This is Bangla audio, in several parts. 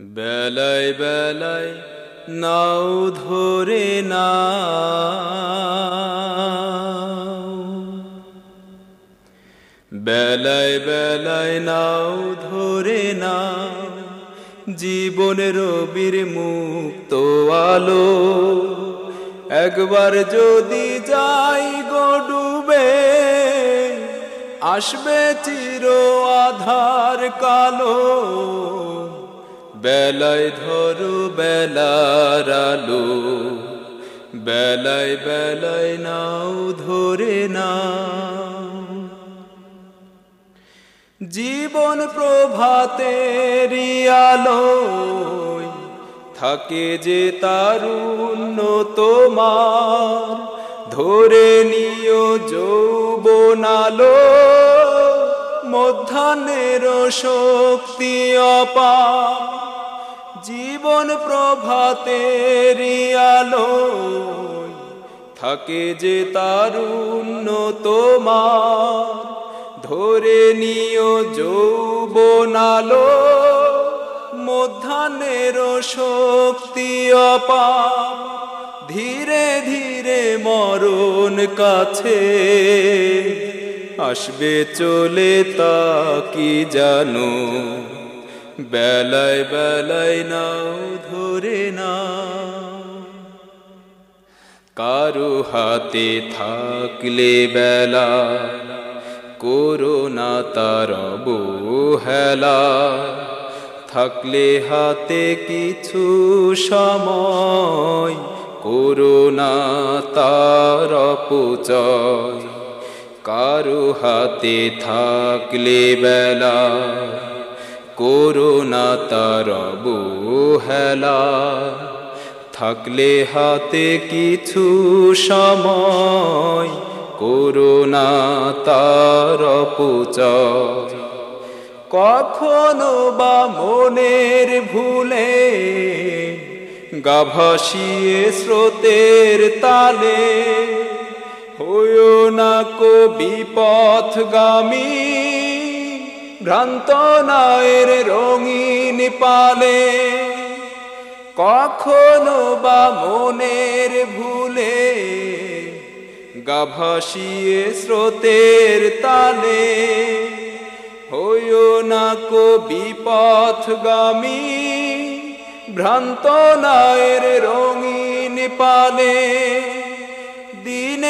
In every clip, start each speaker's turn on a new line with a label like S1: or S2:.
S1: বেলায় বেলায় নাও ধরে না। বেলায় বেলায় নাও ধরে না। জীবনের রবির মুক্ত আলো। একবার যদি যাই গো ডুবে, আসবে চির আধার কালো। বেলায় ধরো বেলার আলো, বেলায় বেলায় নাও ধরে না জীবন প্রভাতের আলো থাকে যে তারুণ্য তোমার ধরে নিও যৌবনালো মধ্যাহ্নের শক্তি অপা জীবন প্রভাতের আলো থাকে যে তারুণ্য তোমার ধরে নিও যৌবনালো মধ্যাহ্নের শক্তি অপা ধীরে ধীরে মরণ কাছে। আসবে চলে তা কি জানো? বেলায় বেলায় নাও, ধরে না কারও হাতে থাকলে বেলা করোনা তার হেলা থাকলে হাতে কিছু সময় করোনা তার পুচয় কারও হাতে থাকলে বেলা, করোনা তার হেলা থাকলে হাতে কিছু সময়, করোনা তার কখনো বা মনের ভুলে গাভাসিয়ে স্রোতের তালে হইও না কো বিপথগামী। ভ্রান্ত নায়ের রঙিন পালে। কখনো বা মনের ভুলে গাভাসিয়ে স্রোতের তালে। হইও না কো বিপথগামী। ভ্রান্ত নায়ের রঙিন পালে।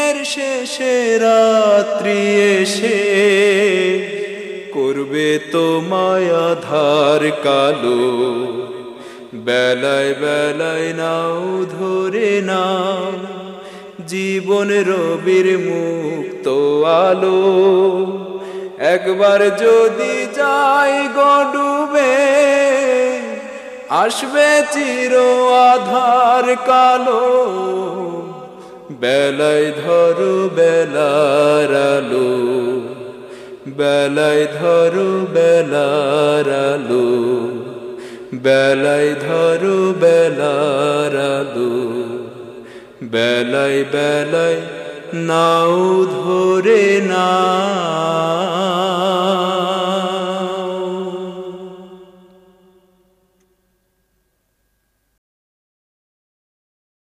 S1: দিনের শেষে রাত্রি এসে করবে তো মায়াধার কালো। বেলায় বেলায় নাও ধরে না জীবন রবির মুক্ত আলো। একবার যদি যাই গডুবে আসবে চির আধার কালো। বেলায় ধরো বেলার আলো, বেলায় ধরো বেলার আলো, বেলায় ধরো বেলার আলো, বেলায় বেলায় নাও ধরে না।